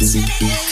Música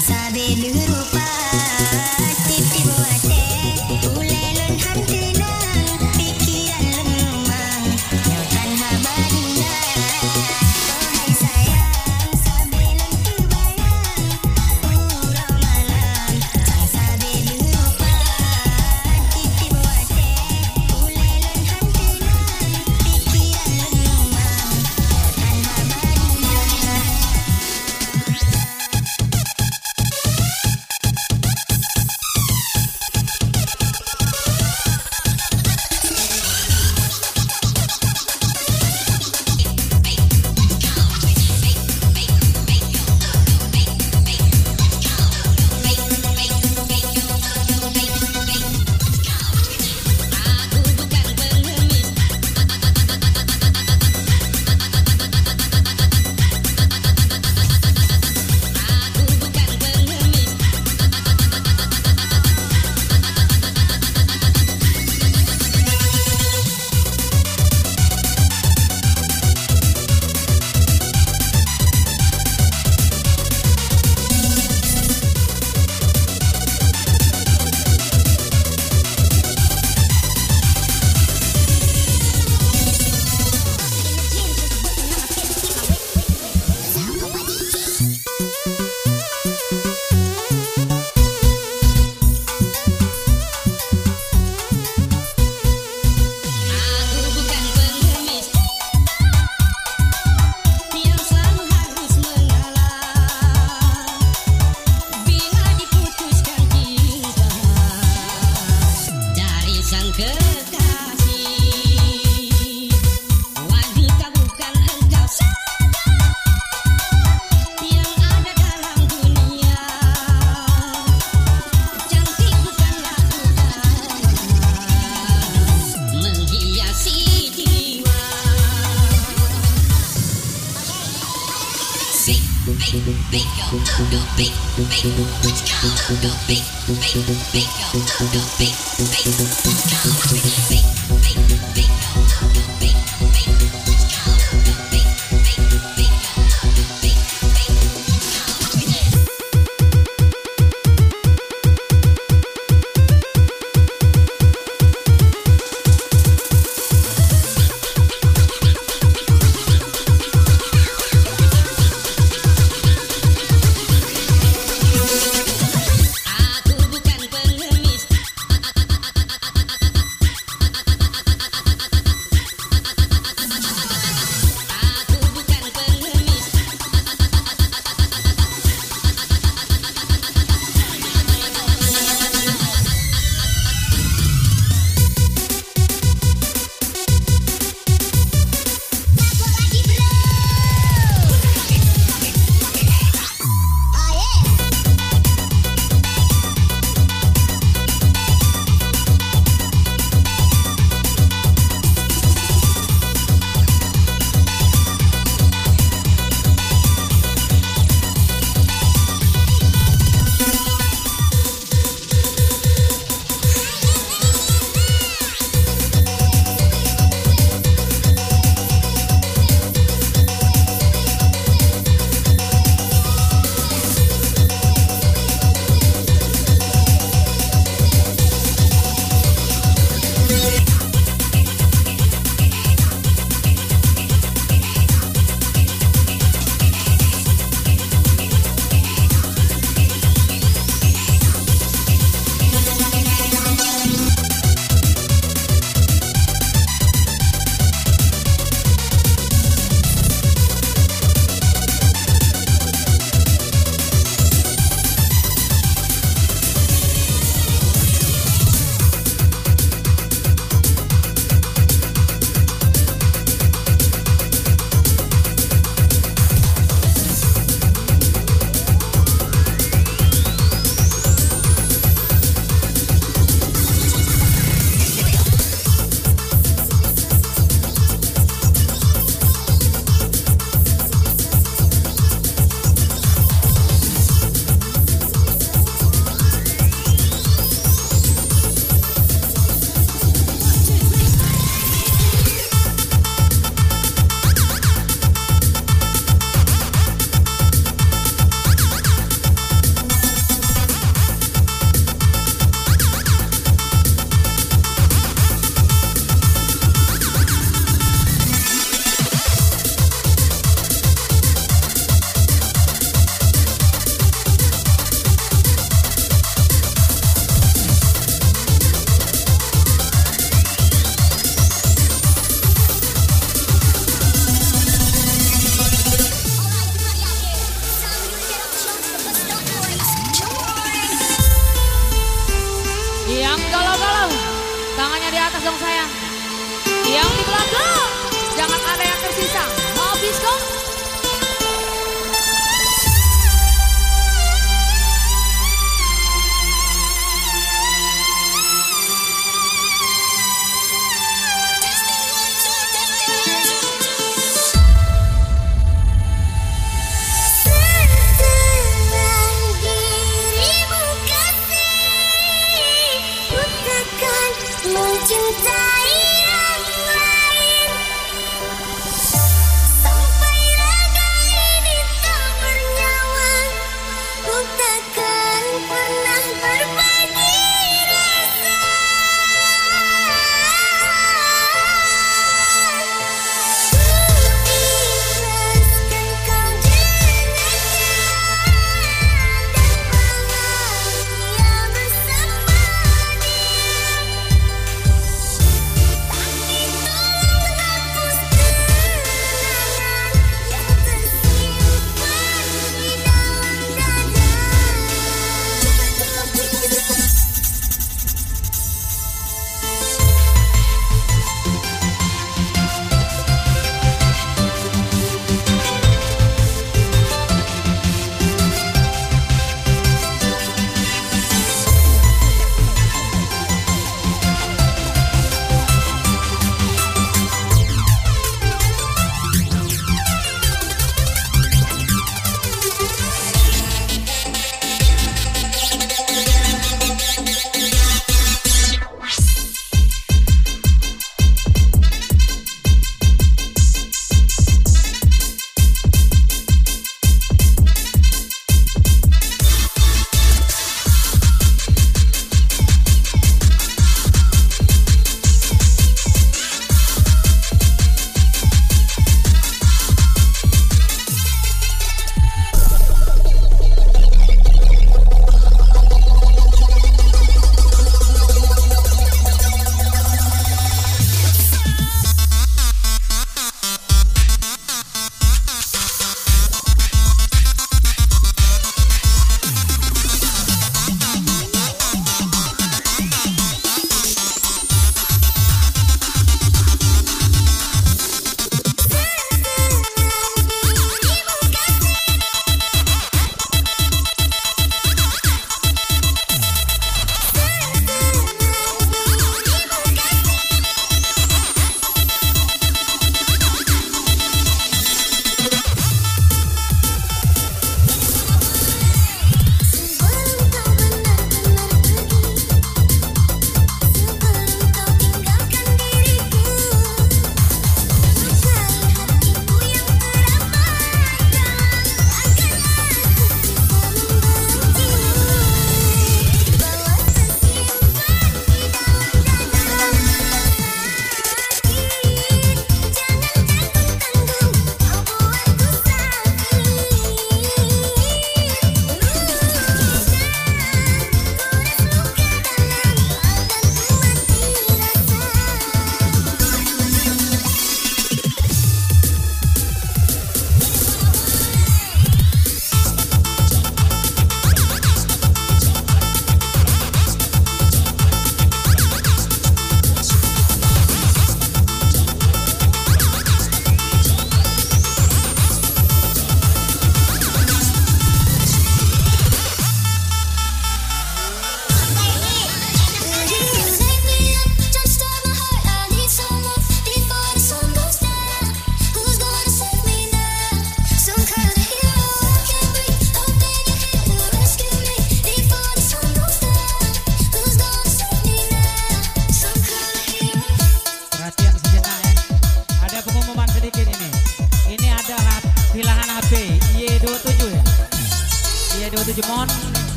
sabe luru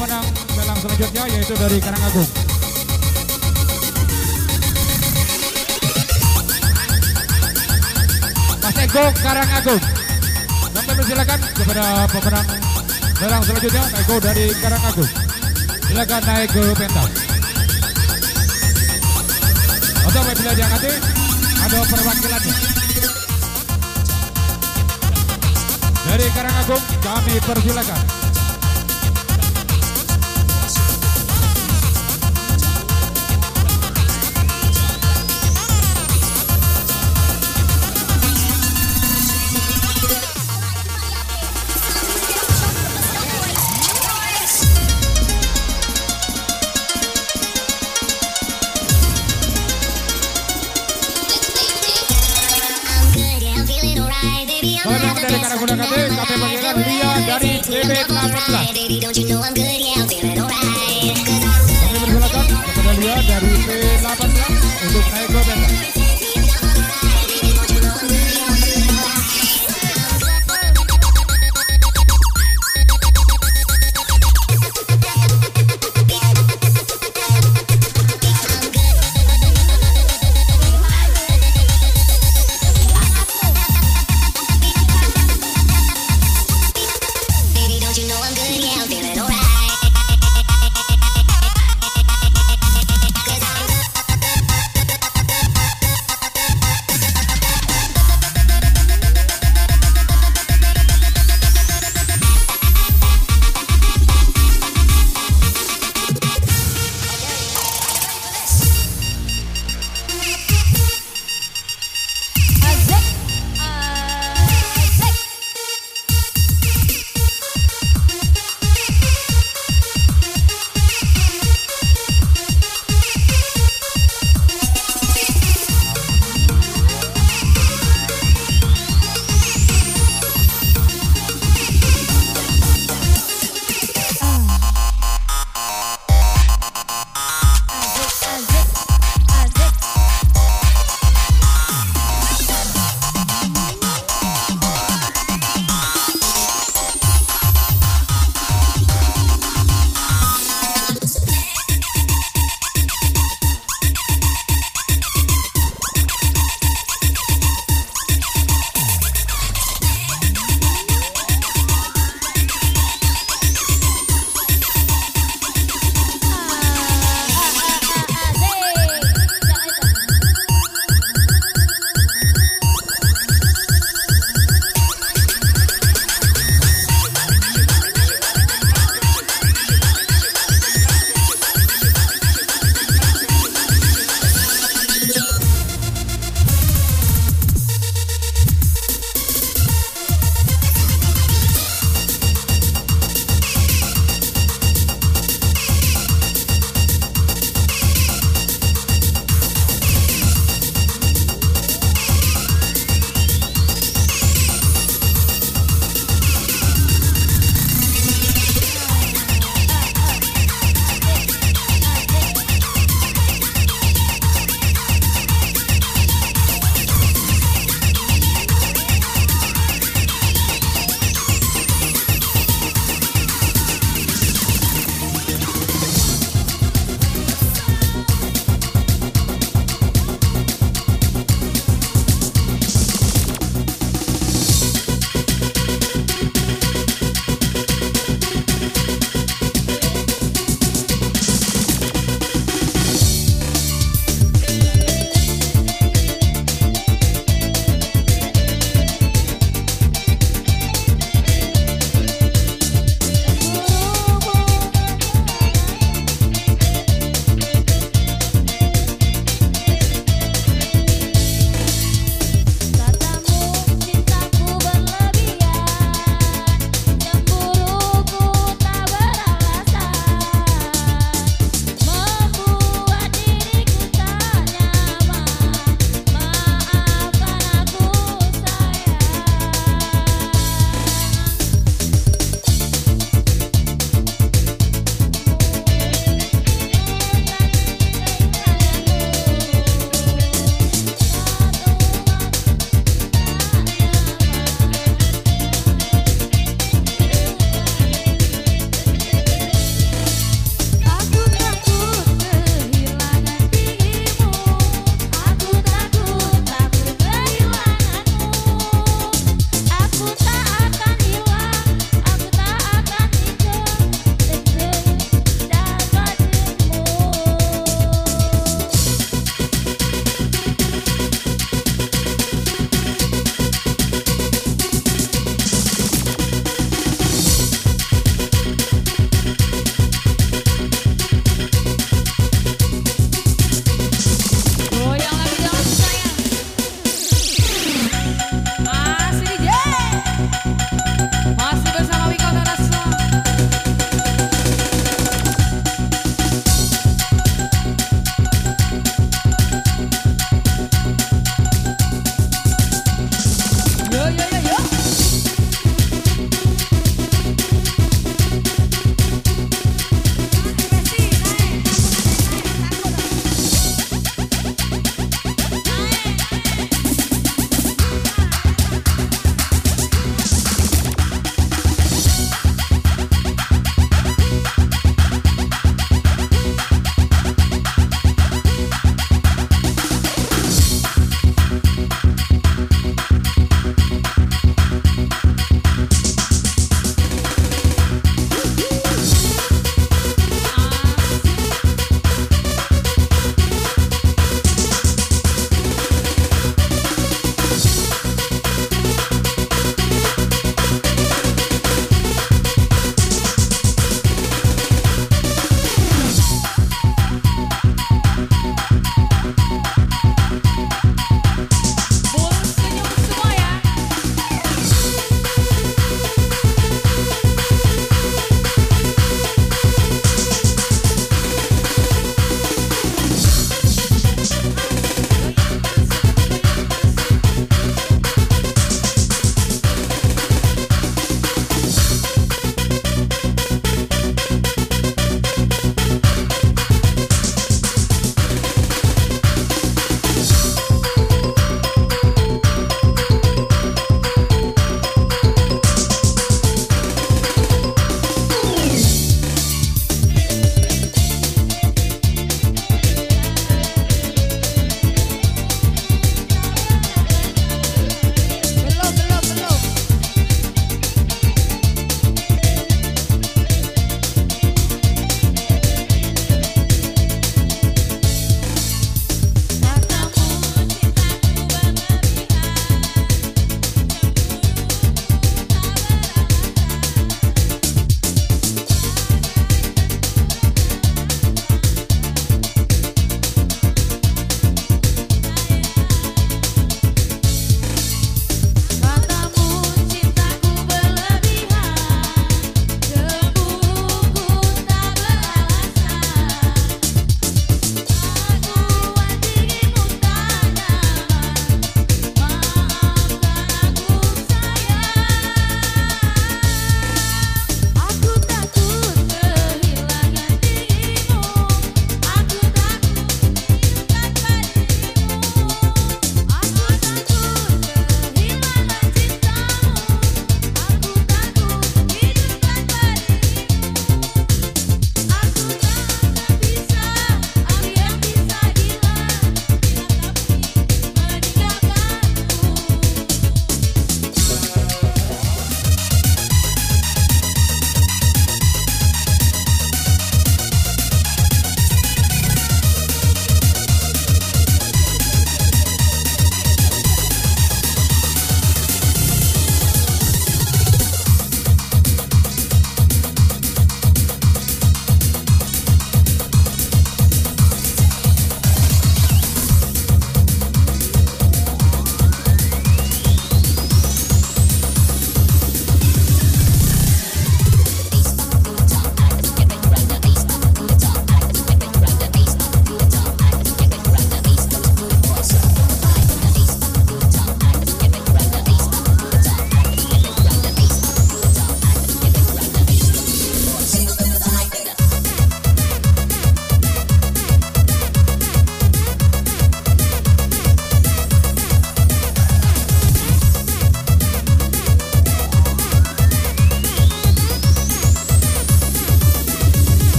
pemenang lelang selanjutnya yaitu dari Karang Agung. Mas Eko Karang Agung. Kami persilakan kepada pemenang lelang selanjutnya Eko dari Karang Agung. Silakan naik ke pentas. Untuk apabila diangkati ada perwakilannya. Dari Karangagung kami persilakan Baby, don't you know I'm good? Yeah, I'll